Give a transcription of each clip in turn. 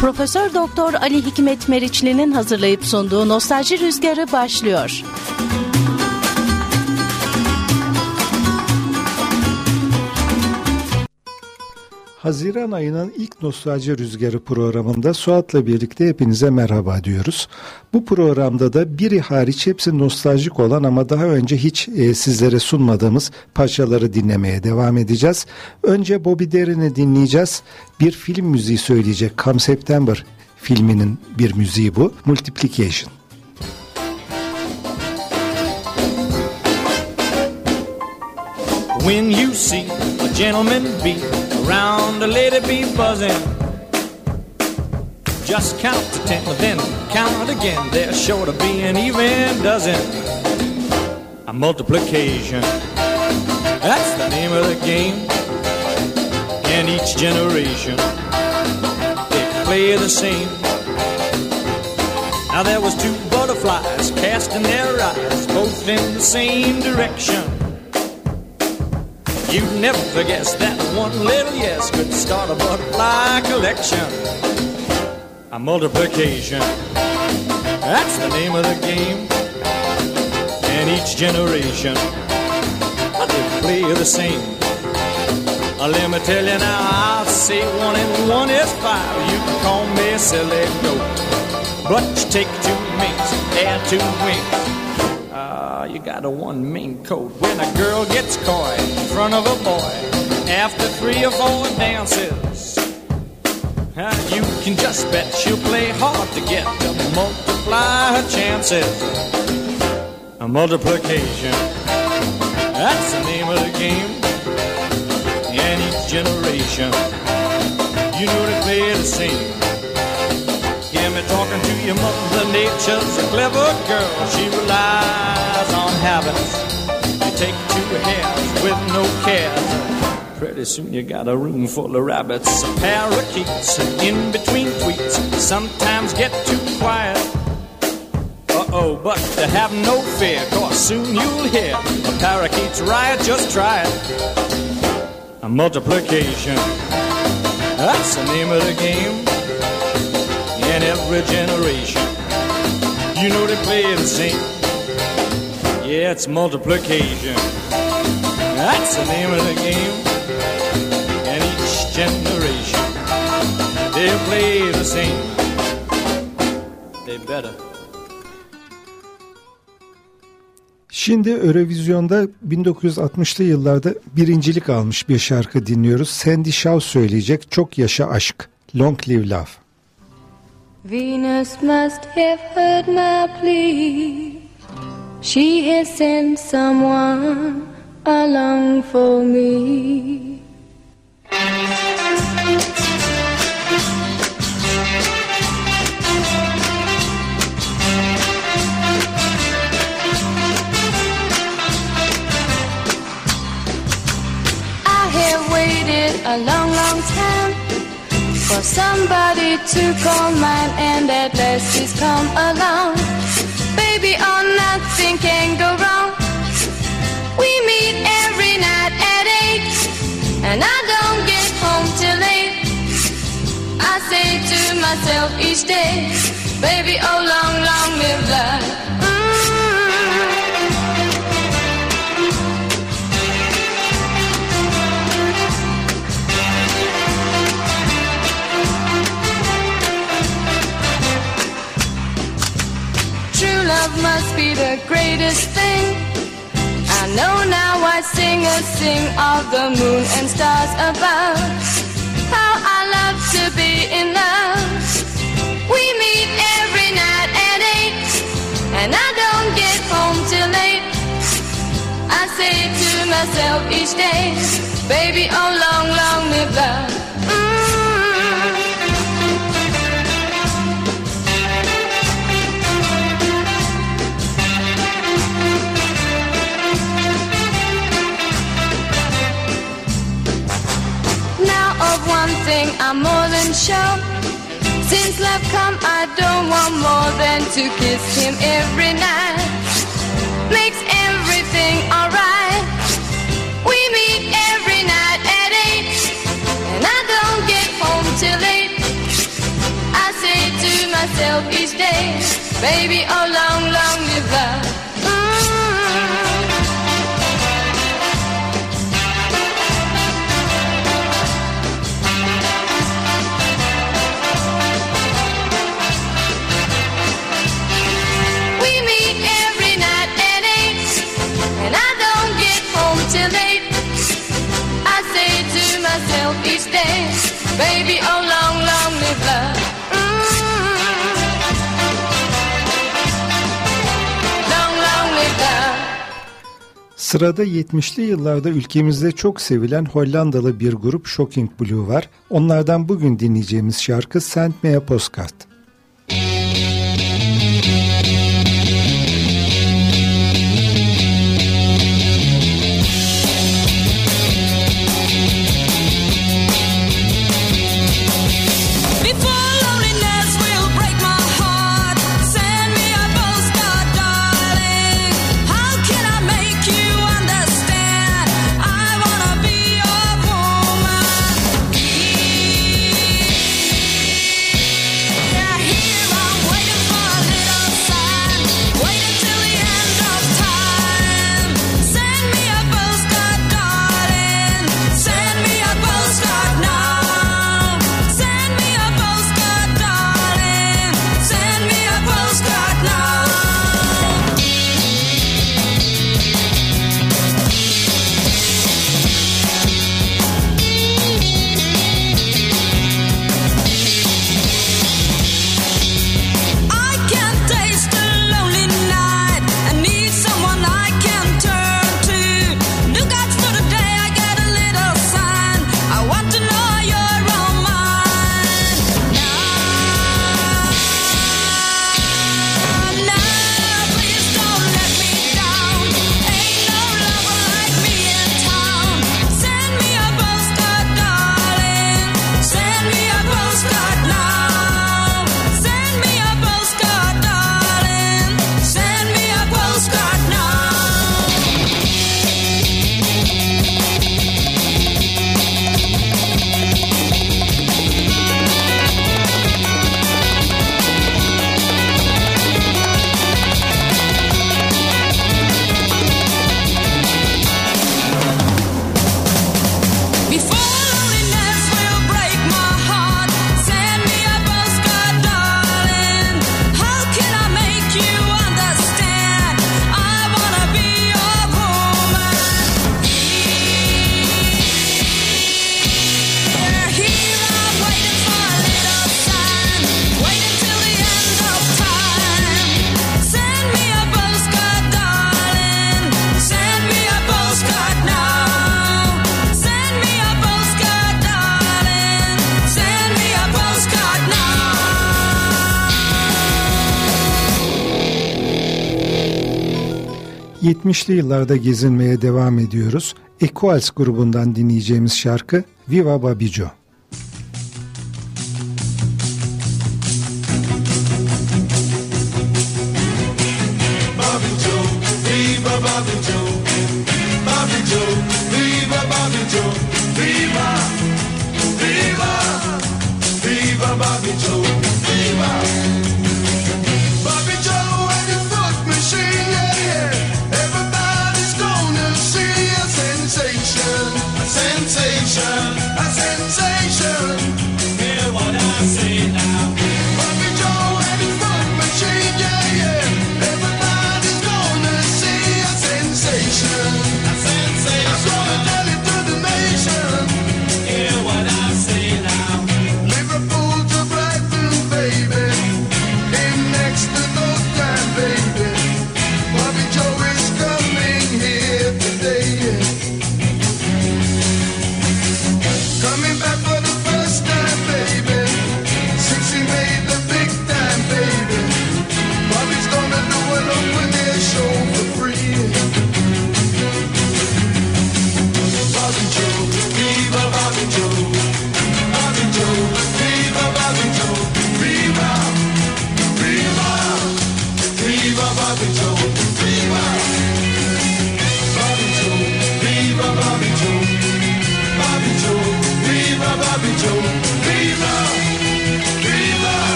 Profesör Doktor Ali Hikmet Meriçli'nin hazırlayıp sunduğu Nostalji Rüzgarı başlıyor. Haziran ayının ilk Nostalji Rüzgarı programında Suat'la birlikte hepinize merhaba diyoruz. Bu programda da biri hariç hepsi nostaljik olan ama daha önce hiç e, sizlere sunmadığımız parçaları dinlemeye devam edeceğiz. Önce Bobby Darin'i dinleyeceğiz. Bir film müziği söyleyecek. Come September filminin bir müziği bu. Multiplication. When you see a gentleman be around a lady be buzzing, just count to ten, then count again. They're sure to be an even dozen. A multiplication, that's the name of the game. And each generation, they play the same. Now there was two butterflies casting their eyes both in the same direction. You'd never guess that one little yes could start a butterfly collection. A multiplication, that's the name of the game. And each generation, they play the same. Uh, let me tell you now, I'll say one and one is five. You can call me a silly goat. But you take two minks, add two wings. Ah, you got a one main code. When a girl gets coy in front of a boy after three or four dances, uh, you can just bet she'll play hard to get to multiply her chances. A multiplication, that's the name of the game. And each generation, you know they play the same. Talking to your mother nature's a clever girl. She relies on habits. You take two hairs with no cares. Pretty soon you got a room full of rabbits. Parakeets in between tweets sometimes get too quiet. Uh-oh, but to have no fear, cause soon you'll hear a parakeet's riot, just try it. A multiplication, that's the name of the game in every generation. You know they play the same. Yeah, it's multiplication. That's the name of the game. And each generation, they play the same. They better. Şimdi Eurovision'da 1960'lı yıllarda birincilik almış bir şarkı dinliyoruz. Sandy Shaw söyleyecek Çok Yaşa Aşk, Long Live Love. Venus must have heard my plea. She has sent someone along for me. I have waited a long, long time for somebody to call mine, and at last he's come along. Baby, oh, nothing can go wrong. We meet every night at eight, and I don't get home till eight. I say to myself each day, baby, oh, long, long live love. Must be the greatest thing. I know now I sing a sing of the moon and stars above. How I love to be in love. We meet every night at eight, and I don't get home till eight. I say to myself each day, baby, oh long, long live love. I'm more than sure. Since love come, I don't want more than to kiss him every night. Makes everything alright. We meet every night at eight, and I don't get home till late. I say to myself each day, baby, oh long, long live love. dance, baby, oh long, long live love. Sırada 70'li yıllarda ülkemizde çok sevilen Hollandalı bir grup Shocking Blue var. Onlardan bugün dinleyeceğimiz şarkı Send Me a Postcard. 70'li yıllarda gezinmeye devam ediyoruz. Equals grubundan dinleyeceğimiz şarkı Viva Babijo.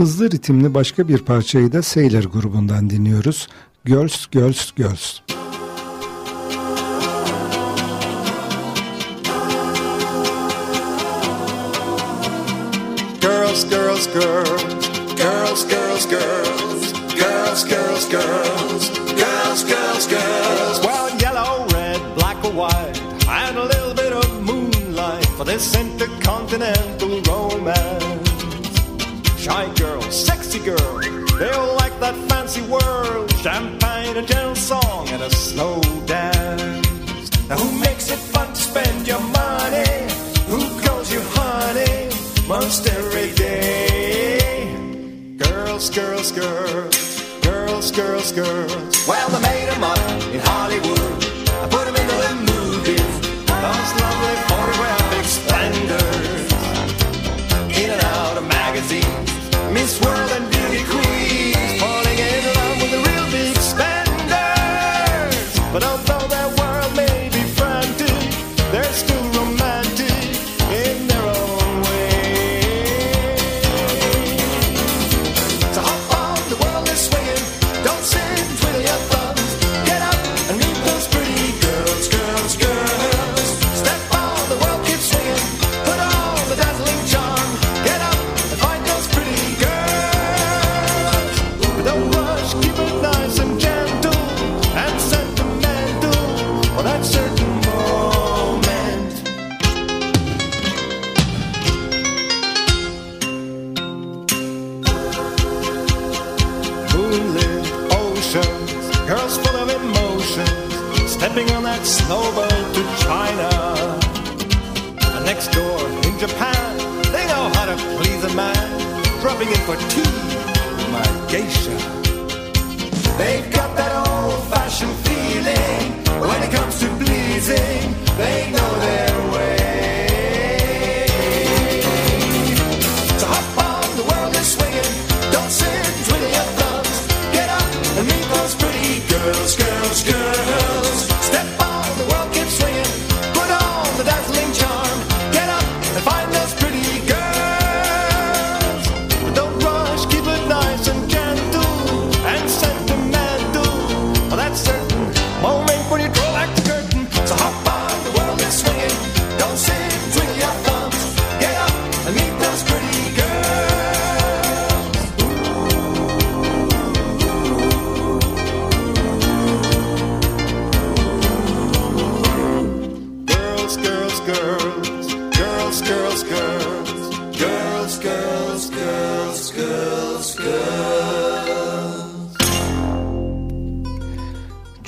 Hızlı ritimli başka bir parçayı da Sailor grubundan dinliyoruz. Girls, Girls, Girls. Girls, girls, girls, girls, girls, girls, girls, girls, girls, girls, girls, girls. Well, yellow, red, black or white, and a little bit of moonlight for this intercontinental romance. Shy girl, sexy girl, they all like that fancy world. Champagne, a gentle song, and a slow dance. Now who makes it fun to spend your money? Who calls you honey most every day? Girls, girls, girls, girls, girls, girls. Well, they made them up in Hollywood. I put them into the movies. Those lovely this world and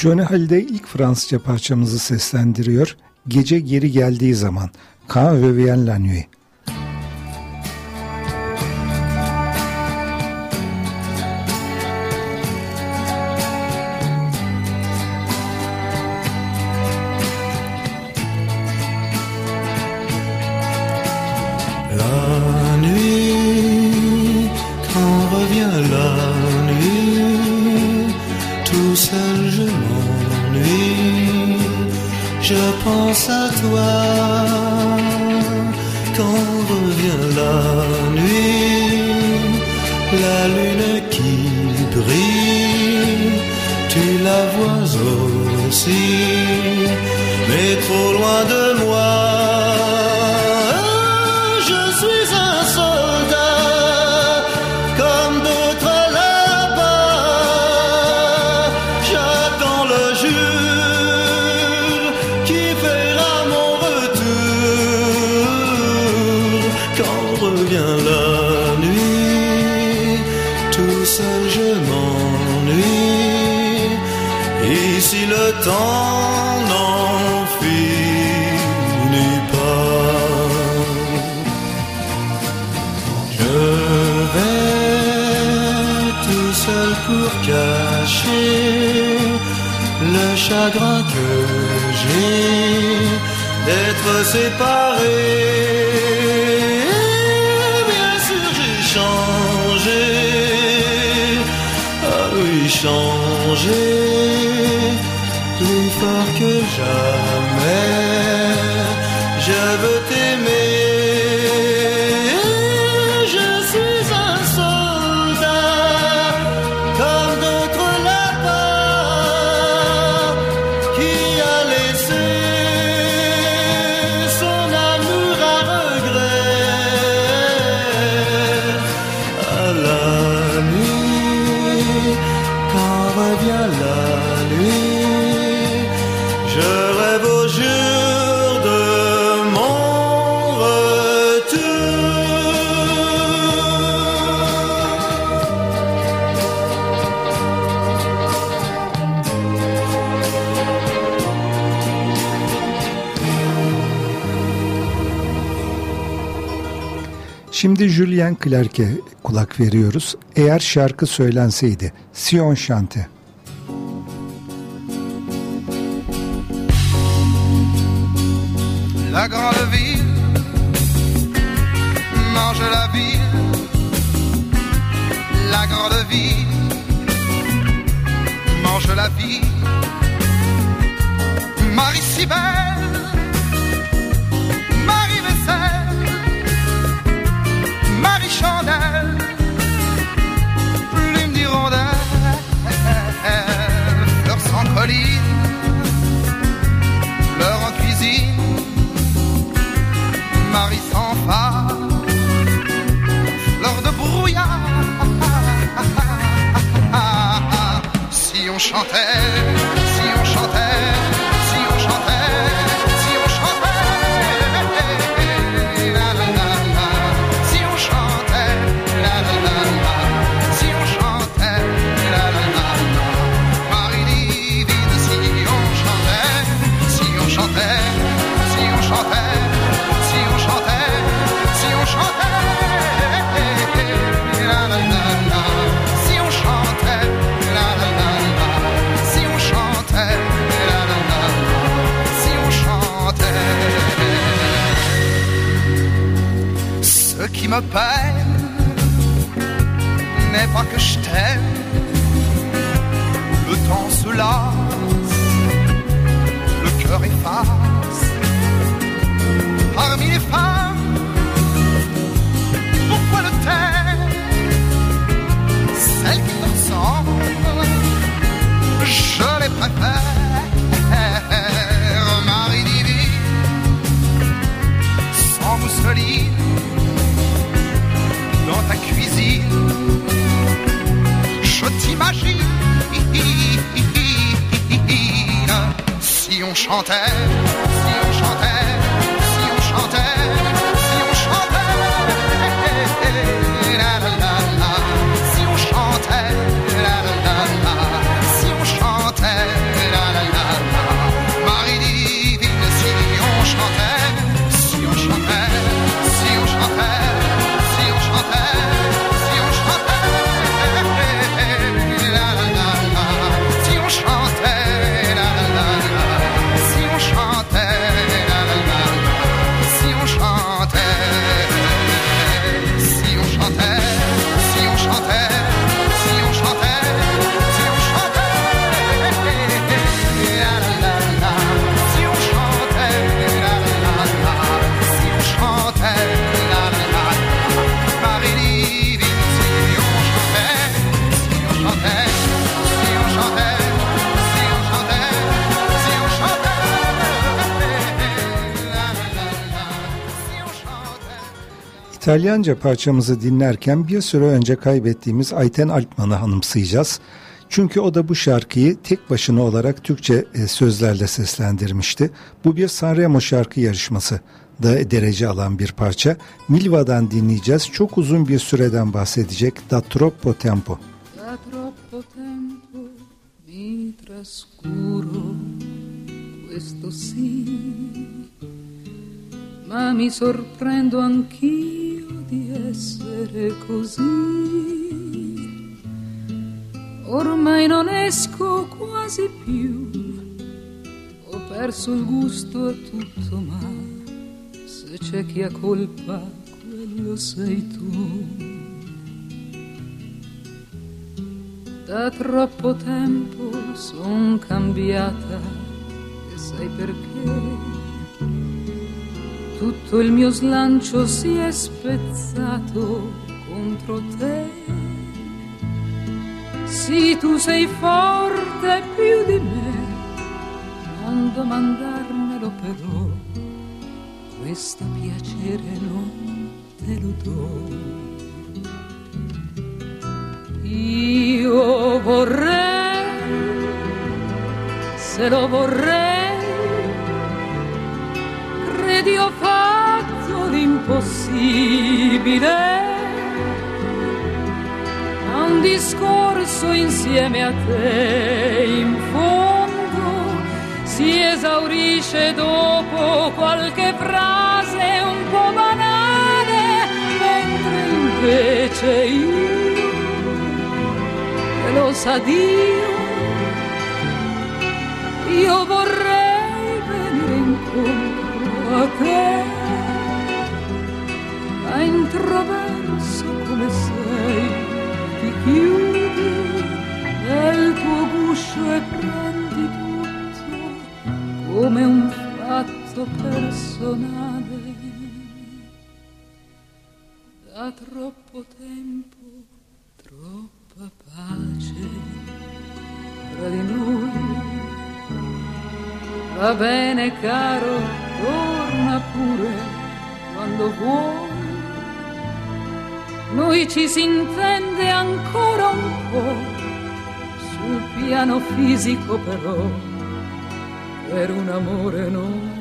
Johnny Hallyday ilk Fransızca parçamızı seslendiriyor. Gece geri geldiği zaman. Quand revient la nuit. are. d'être séparés. Eh bien sûr, j'ai changé. Ah oui, changé. la nuit, quand revient la nuit, je rêve au jour de mon retour. Şimdi Julian Clerc'e kulak veriyoruz. Eğer şarkı söylenseydi, Sion Şanti. me peine n'est pas que je t'aime. Le temps se lasse, le cœur efface. Parmi les femmes, pourquoi le taire Celles qui te je les préfère. Marie Divine, sans mousseline ta cuisine. Je t'imagine si on chantait, si on chantait, si on chantait. İtalyanca parçamızı dinlerken bir süre önce kaybettiğimiz Ayten Alpman'ı anımsayacağız. Çünkü o da bu şarkıyı tek başına olarak Türkçe e, sözlerle seslendirmişti. Bu bir Sanremo şarkı yarışması da derece alan bir parça. Milva'dan dinleyeceğiz. Çok uzun bir süreden bahsedecek Da Troppo Tempo. Da troppo tempo mi trascuro, questo sì, ma mi sorprendo anch'io di essere così. Ormai non esco quasi più, ho perso il gusto a tutto, ma se c'è chi ha colpa, quello sei tu. Da troppo tempo son cambiata e sai perché? Tutto il mio slancio si è spezzato contro te. Sì, tu sei forte più di me, non domandarmelo però, questo piacere non te lo do. Io vorrei, se lo vorrei, credi ho fatto l'impossibile. Un discorso insieme a te in fondo si esaurisce dopo qualche frase un po' banale, mentre invece io lo sa Dio, io vorrei caro, torna pure quando vuoi. Noi ci si intende ancora un po' sul piano fisico però, per un amore non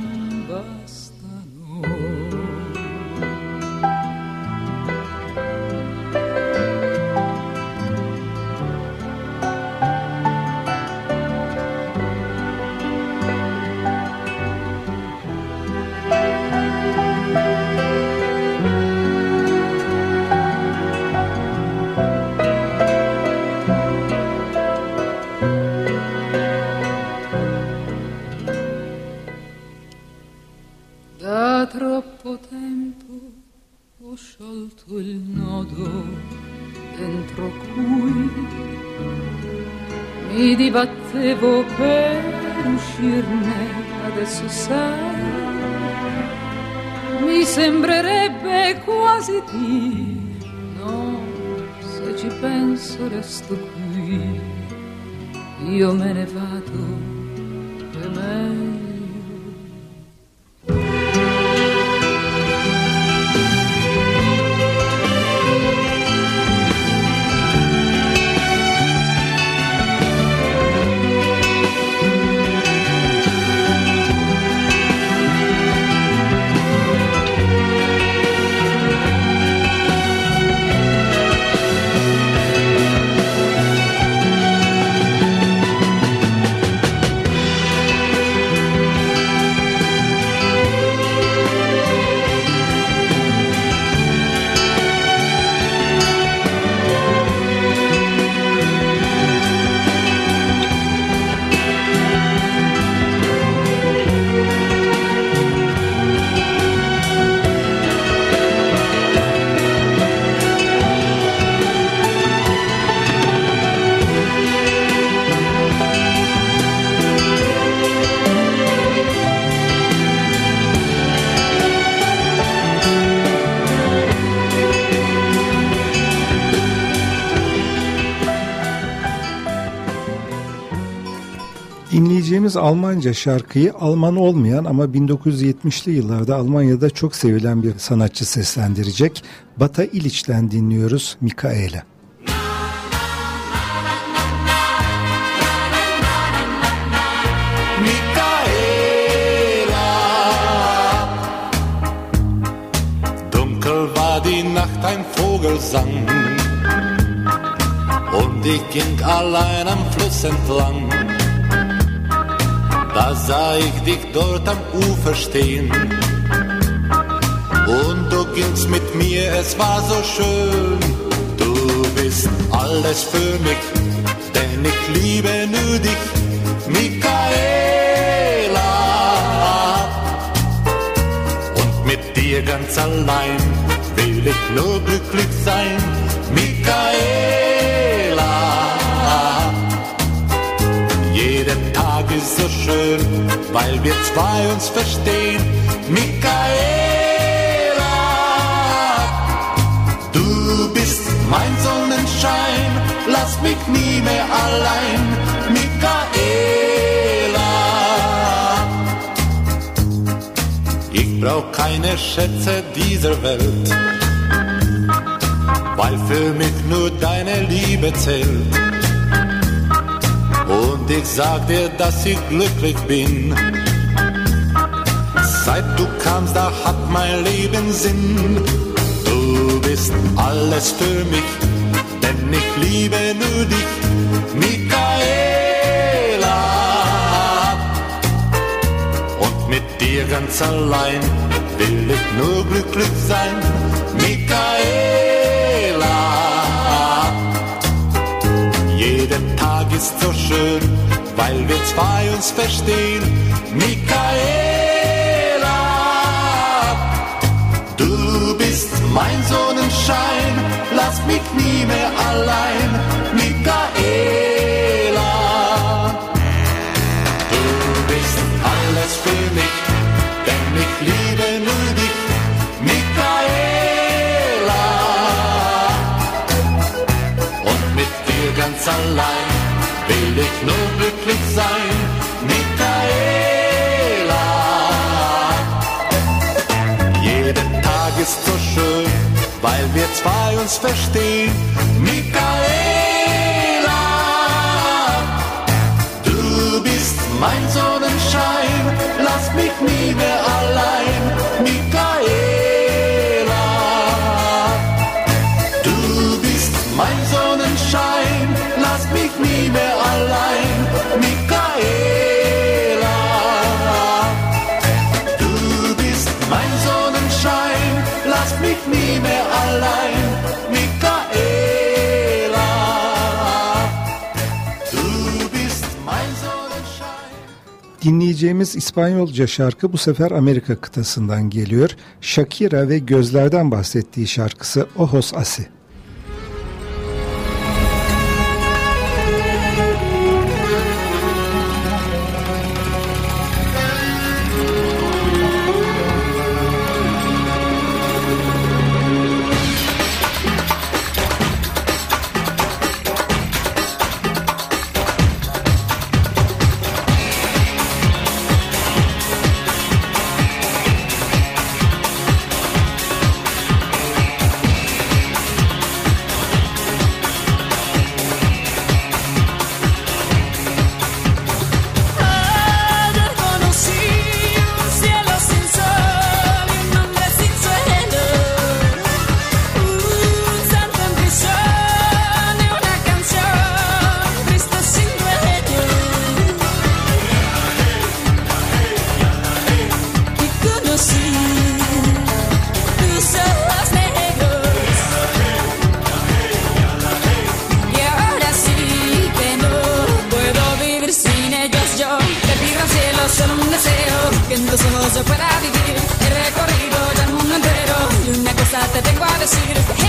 Almanca şarkıyı Alman olmayan ama 1970'li yıllarda Almanya'da çok sevilen bir sanatçı seslendirecek. Bata İliç'ten dinliyoruz Mikaela. Nacht, ein Vogel sang. Und ich ging allein am Fluss entlang. Da sah ich dich dort am Ufer stehen. Und du gingst mit mir, es war so schön. Du bist alles für mich, denn ich liebe nur dich, Michaela. Und mit dir ganz allein will ich nur glücklich sein, Michaela. Ist so schön, weil wir zwei uns verstehen, Michaela. Du bist mein Sonnenschein, lass mich nie mehr allein, Michaela. Ich brauch keine Schätze dieser Welt, weil für mich nur deine Liebe zählt. Und ich sag dir, dass ich glücklich bin. Seit du kamst, da hat mein Leben Sinn. Du bist alles für mich, denn ich liebe nur dich, Michaela. Und mit dir ganz allein will ich nur glücklich sein, Michaela. Jeder Tag ist so schön, weil wir zwei uns verstehen. Michaela, du bist mein Sonnenschein, lass mich nie mehr allein. Michaela, du bist alles für mich, denn ich liebe nur dich. Michaela. Und mit dir ganz allein will ich nur glücklich sein, Michaela. Jeder Tag ist so schön, weil wir zwei uns verstehen, Dinleyeceğimiz İspanyolca şarkı bu sefer Amerika kıtasından geliyor. Shakira ve gözlerden bahsettiği şarkısı Ojos Asi. singing is the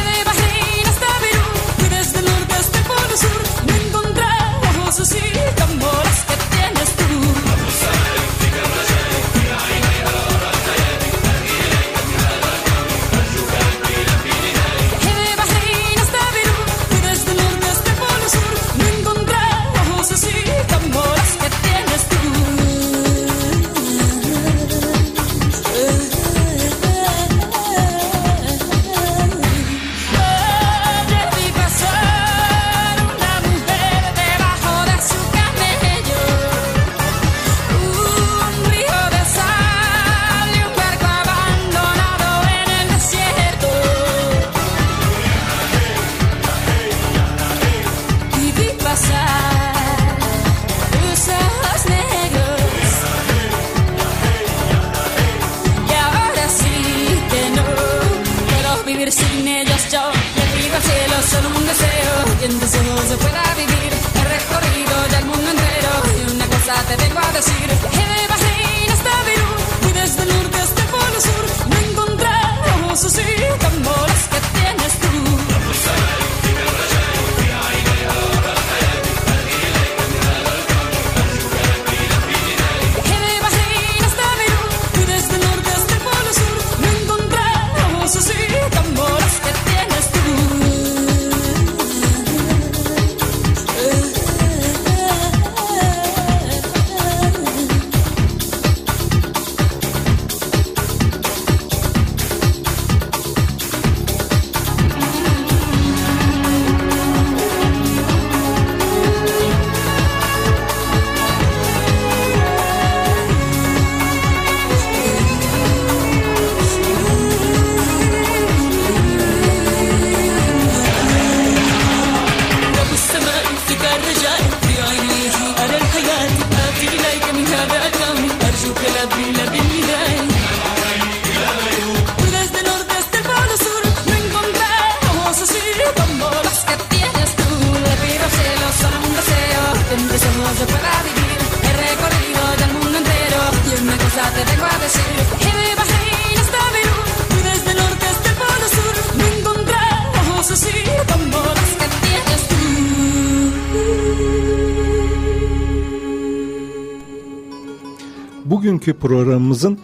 programımızın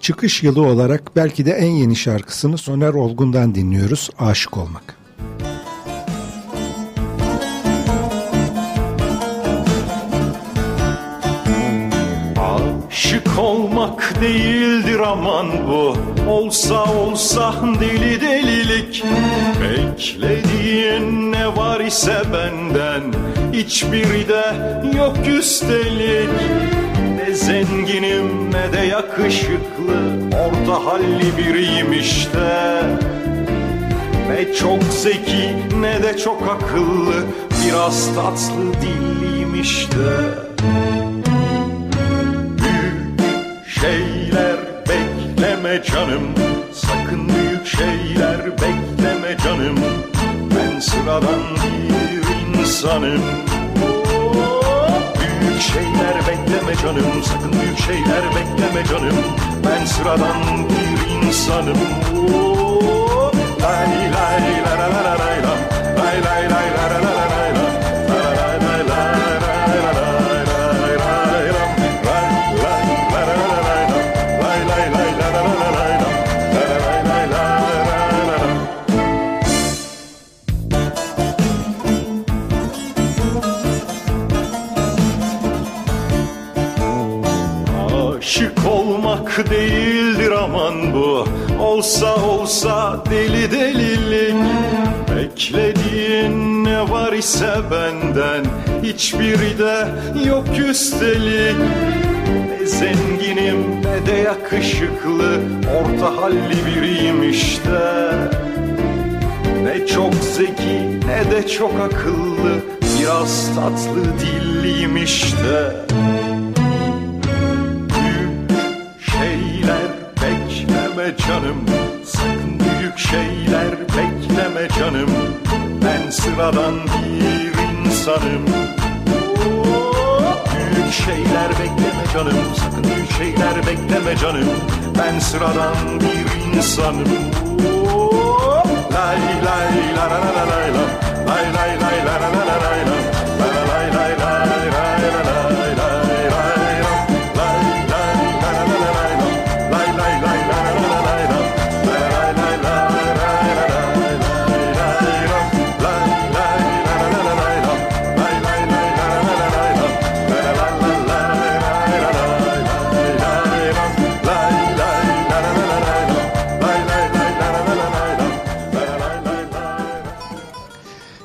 çıkış yılı olarak belki de en yeni şarkısını Soner Olgun'dan dinliyoruz. Aşık olmak. Aşık olmak değildir aman bu Olsa olsa deli delilik Beklediğin ne var ise benden Hiçbiri de yok üstelik zenginim ne de yakışıklı Orta halli biriyim işte. Ne çok zeki ne de çok akıllı Biraz tatlı dilliyim işte. Şeyler bekleme canım Sakın büyük şeyler bekleme canım. Ben sıradan bir insanım Büyük şeyler bekleme canım Sakın büyük şeyler bekleme canım. Ben sıradan bir insanım. Lay lay Beklediğin ne var ise benden Hiçbiri de yok üstelik. Ne zenginim ne de yakışıklı Orta halli biriyim işte. Ne çok zeki ne de çok akıllı Biraz tatlı dilliyim işte. Şeyler bekleme canım Sakın büyük şeyler bekleme canım Ben sıradan bir insanım. Büyük şeyler bekleme canım Sakın büyük şeyler bekleme canım. Ben sıradan bir insanım. Lay lay la la la la la Lay lay lay la la la la la La. La lay lay lay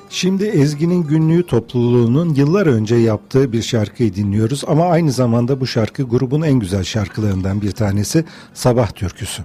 Şimdi Ezgi'nin günlüğü topluluğunun yıllar önce yaptığı bir şarkıyı dinliyoruz ama aynı zamanda bu şarkı grubun en güzel şarkılarından bir tanesi Sabah Türküsü.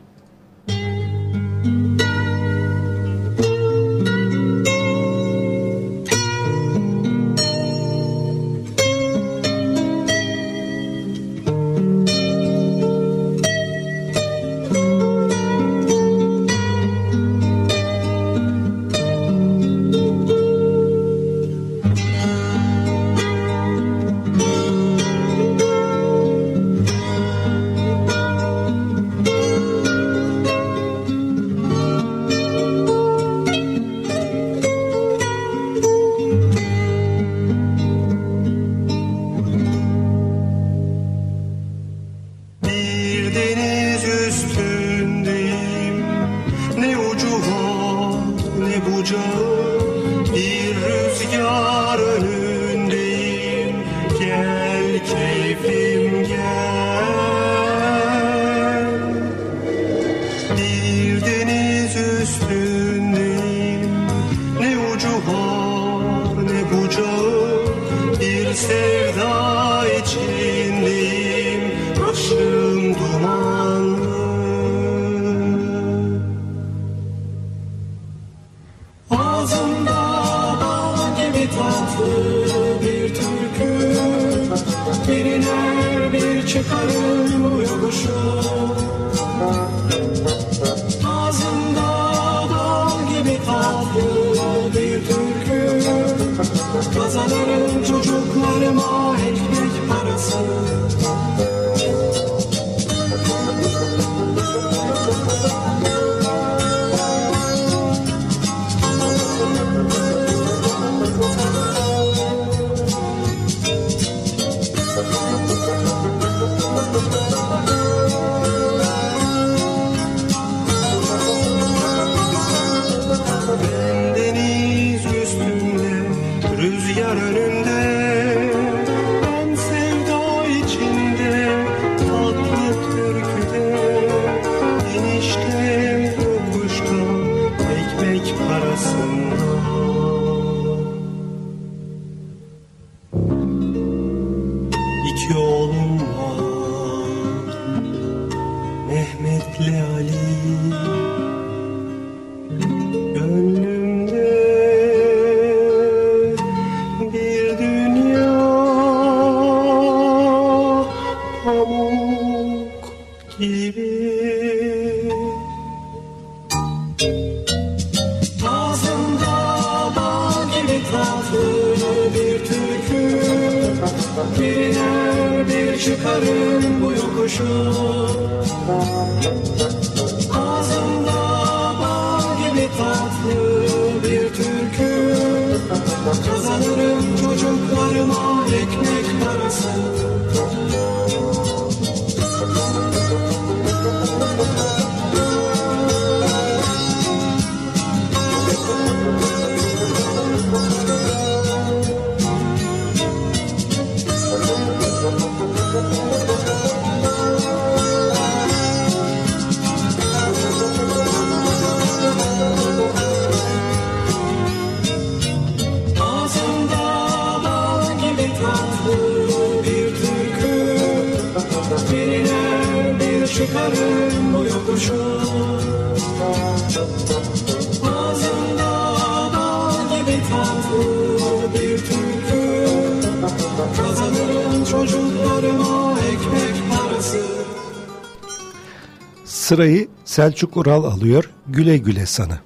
çıkarım bu yokuşa Ağzında bal gibi tatlı bir türkü. Kazanırım çocuklarıma ekmek parası. Sırayı Selçuk Ural alıyor. Güle güle sana.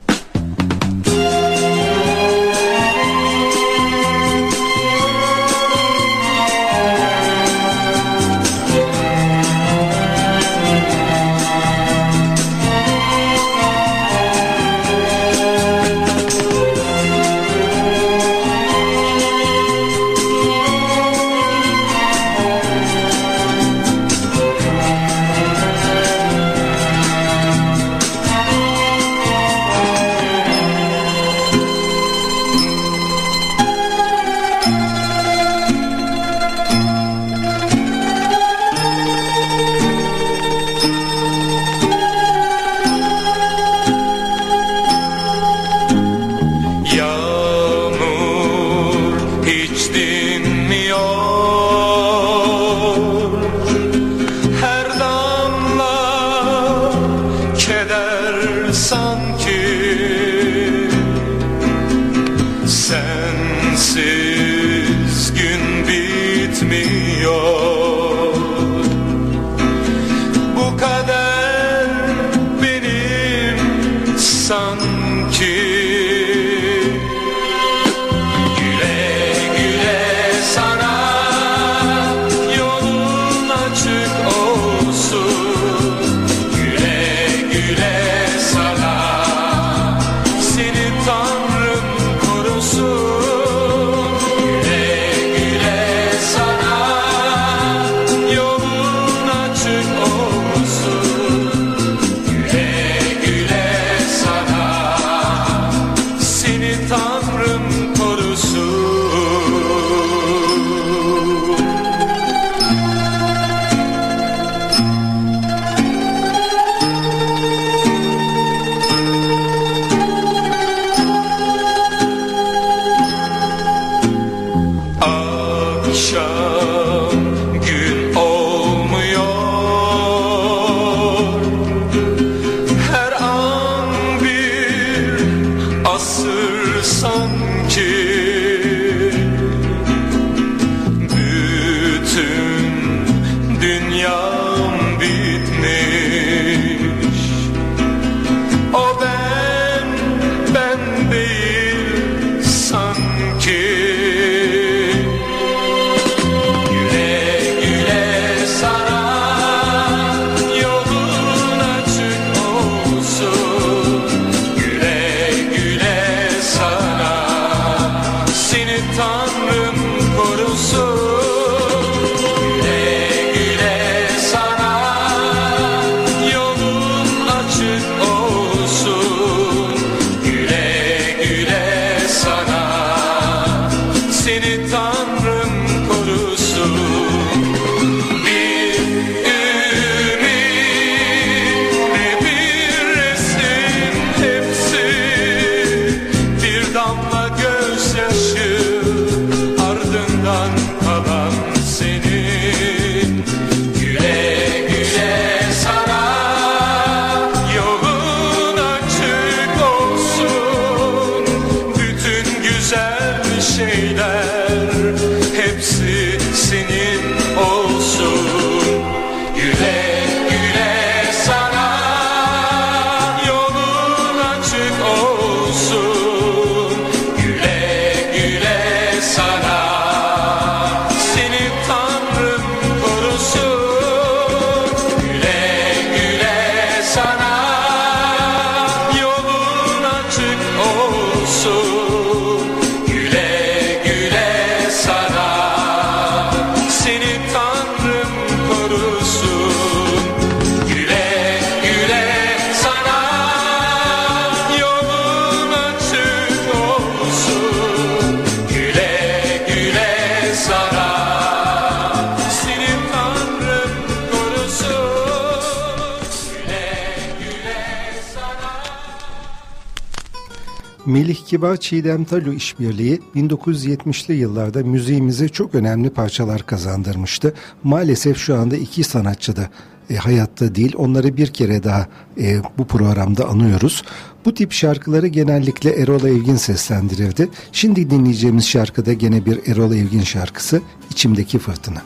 Melih Kibar Çiğdem Talu işbirliği 1970'li yıllarda müziğimize çok önemli parçalar kazandırmıştı. Maalesef şu anda iki sanatçı da e, hayatta değil. Onları bir kere daha e, bu programda anıyoruz. Bu tip şarkıları genellikle Erol Evgin seslendirirdi. Şimdi dinleyeceğimiz şarkıda gene bir Erol Evgin şarkısı İçimdeki Fırtına.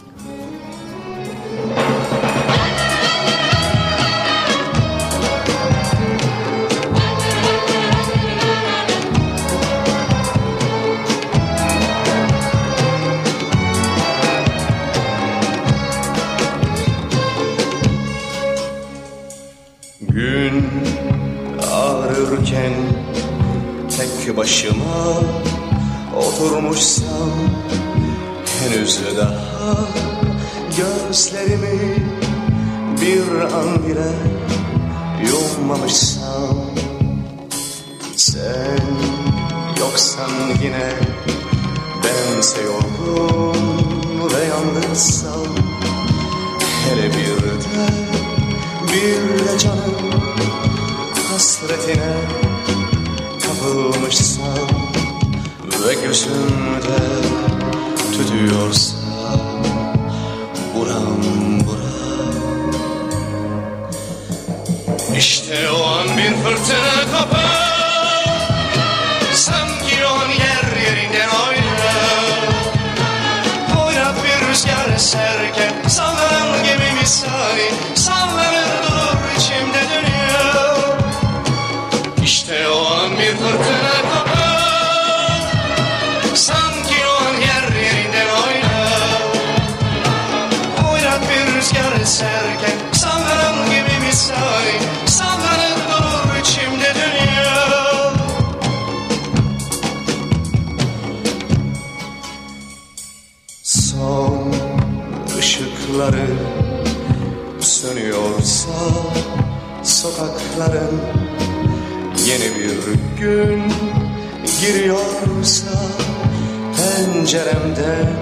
Ağrırken tek başıma oturmuşsam henüz daha gözlerimi bir an bile yummamışsam. Sen yoksan yine bense yorgun ve yalnızsam. Hele bir de bir de canım hasretine kapılmışsam ve gözümde tütüyorsa buram buram. İşte o an bir fırtına kopar Son ışıkları sönüyorsa sokakların yeni bir gün giriyorsa penceremde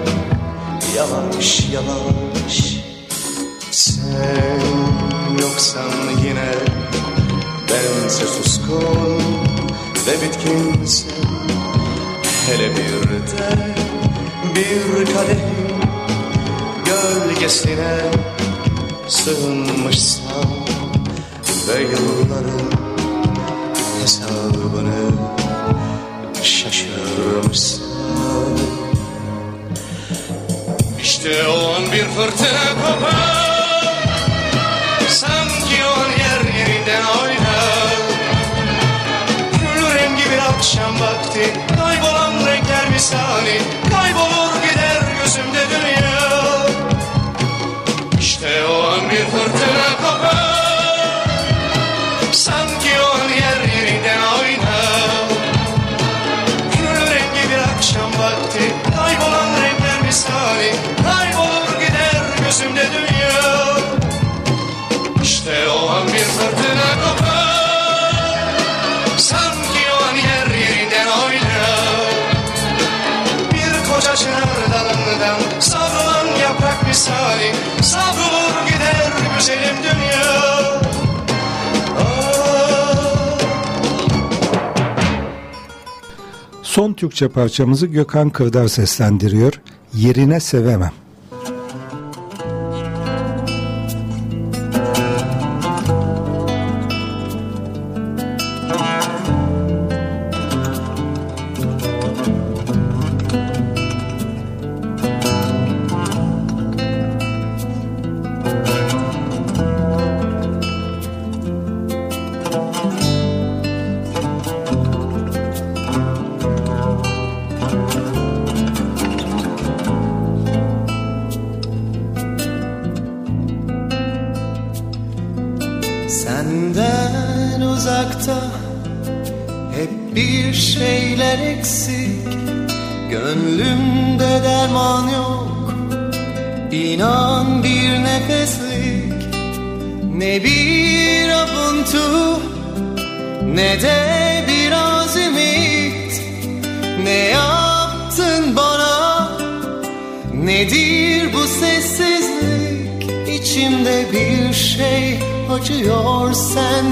yavaş yavaş sen yoksan yine bense suskun ve bitkinsin. Hele bir de bir kadehin gölgesine sığınmışsam ve yılların hesabını şaşırmışsam. İşte o an bir fırtına kopar vakti. Kaybolan renkler misali misali Savrulur gider güzelim dünya Son Türkçe parçamızı Gökhan Kırdar seslendiriyor. Yerine sevemem. Senden uzakta hep bir şeyler eksik. Gönlümde derman yok İnan bir nefeslik. Ne bir avuntu Ne de biraz ümit Ne yaptın bana? Nedir bu sessizlik? İçimde bir şey acıyor sen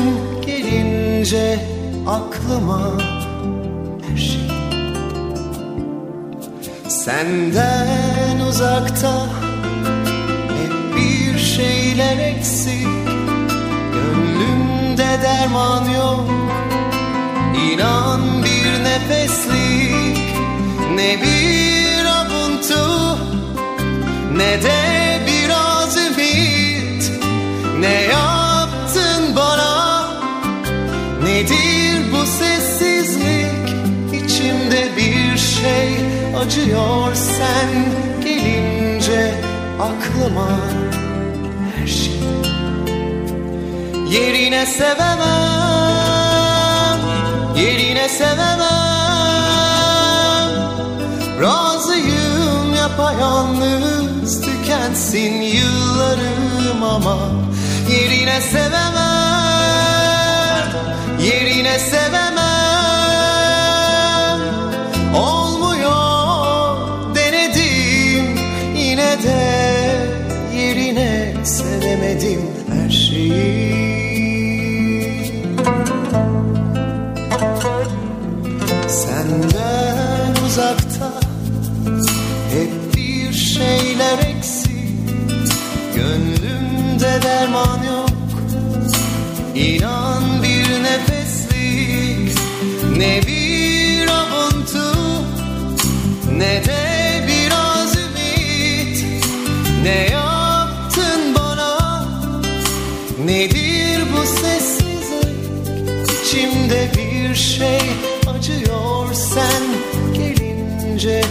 gelince aklıma her şey. Senden uzakta hep bir şeyler eksik Gönlümde derman yok. İnan bir nefeslik Ne bir avuntu Ne de biraz ümit Ne yaptın Nedir bu sessizlik? İçimde bir şey acıyor sen gelince aklıma her şey. Yerine sevemem, yerine sevemem. Razıyım yapayalnız tükensin yıllarım ama Yerine sevemem, yerine sevemem. Olmuyor denedim yine de yerine sevemedim her şeyi. Senden uzakta hep bir şeyler eksik. Gönlümde derman yok İnan Ne bir avuntu Ne de biraz ümit. Ne yaptın bana? Nedir bu sessizlik? İçimde bir şey acıyor sen gelince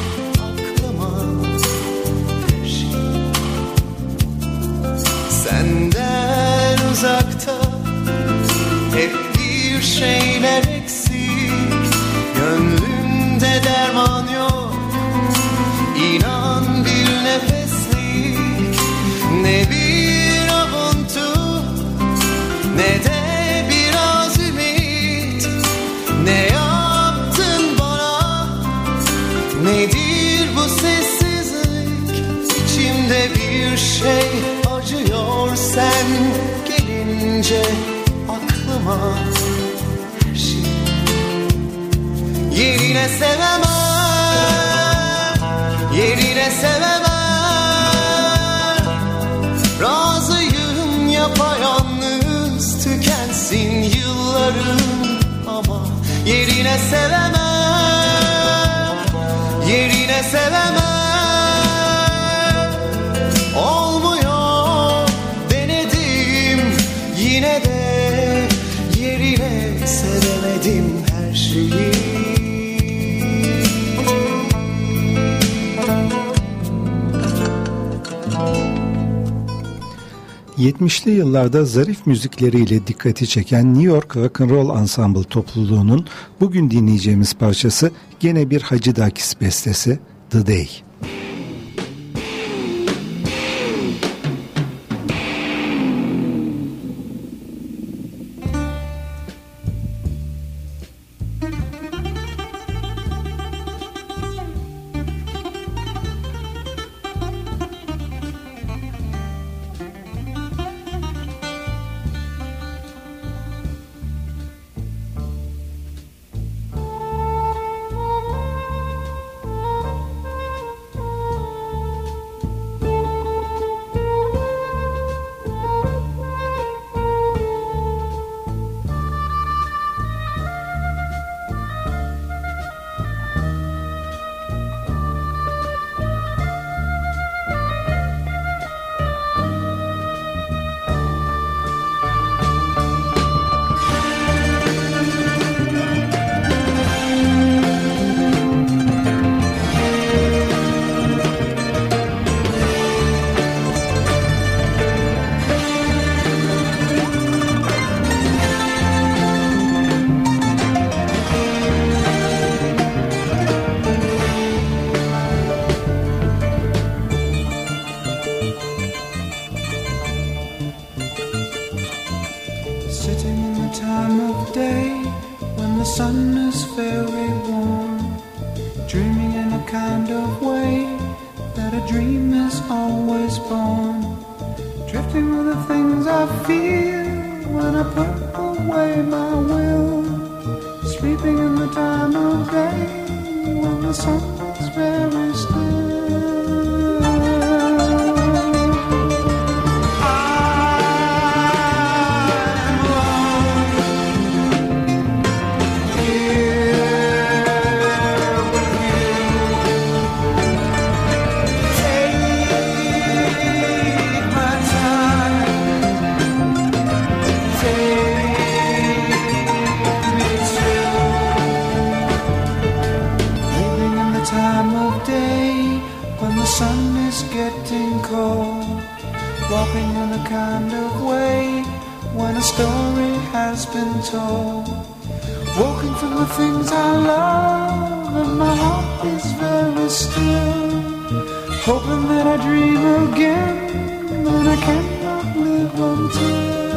sevemem, yerine sevemem 70'li yıllarda zarif müzikleriyle dikkati çeken New York Rock and Roll Ensemble topluluğunun bugün dinleyeceğimiz parçası gene bir Hacı Dakis bestesi The Day. sun's very still. Kind of way when a story has been told. Walking from the things I love, and my heart is very still. Hoping that I dream again, and I cannot live until.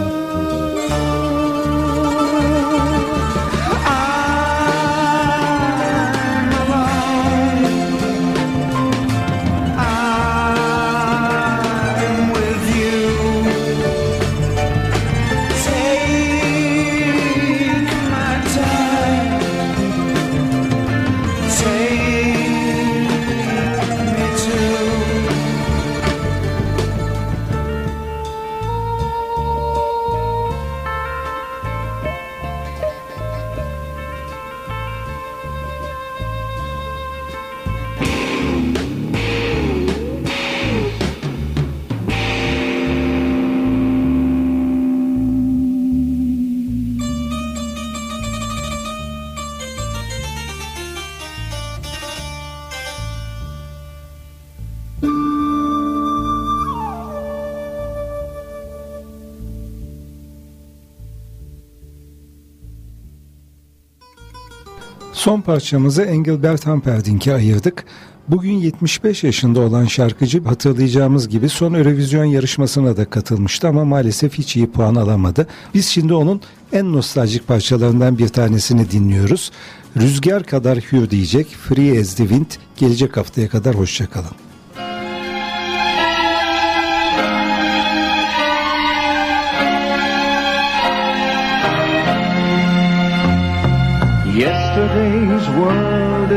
Son parçamızı Engelbert Humperdinck'e ayırdık. Bugün 75 yaşında olan şarkıcı hatırlayacağımız gibi son Eurovision yarışmasına da katılmıştı ama maalesef hiç iyi puan alamadı. Biz şimdi onun en nostaljik parçalarından bir tanesini dinliyoruz. Rüzgar kadar hür diyecek Free as the Wind gelecek haftaya kadar hoşçakalın.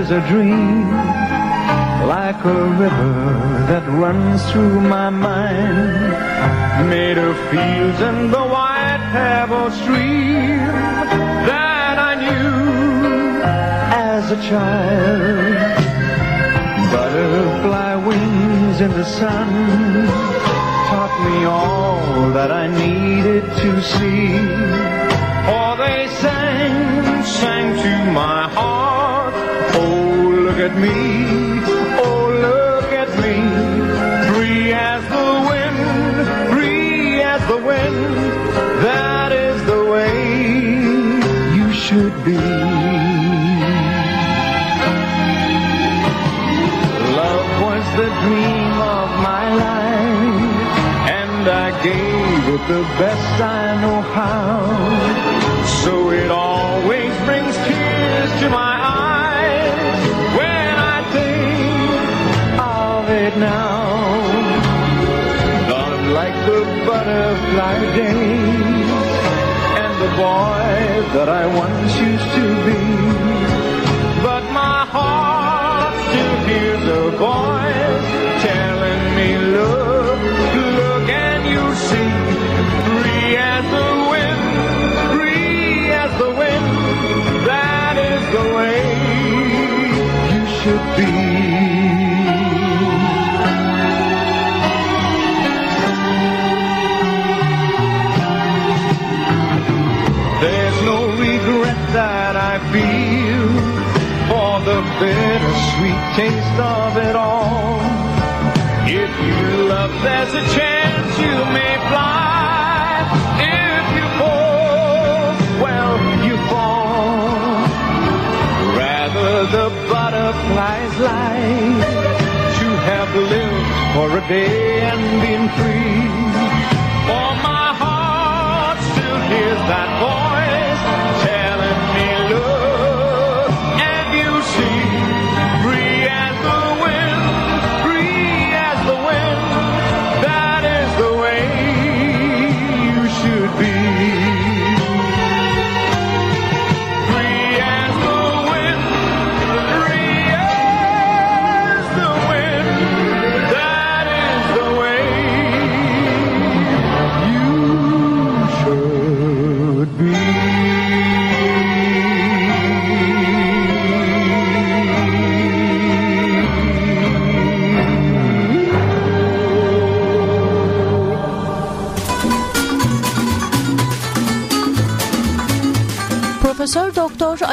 Is a dream, like a river that runs through my mind, made of fields and the white pebble stream that I knew as a child. Butterfly wings in the sun taught me all that I needed to see. For they sang, sang to my heart. Look at me. Oh, look at me. Free as the wind, free as the wind. That is the way you should be. Love was the dream of my life, and I gave it the best I know how. It now. Gone like the butterfly days and the boy that I once used to be. But my heart still hears a voice bittersweet taste of it all. If you love, there's a chance you may fly. If you fall, well, you fall. Rather the butterfly's life to have lived for a day and been free. For my heart still hears that voice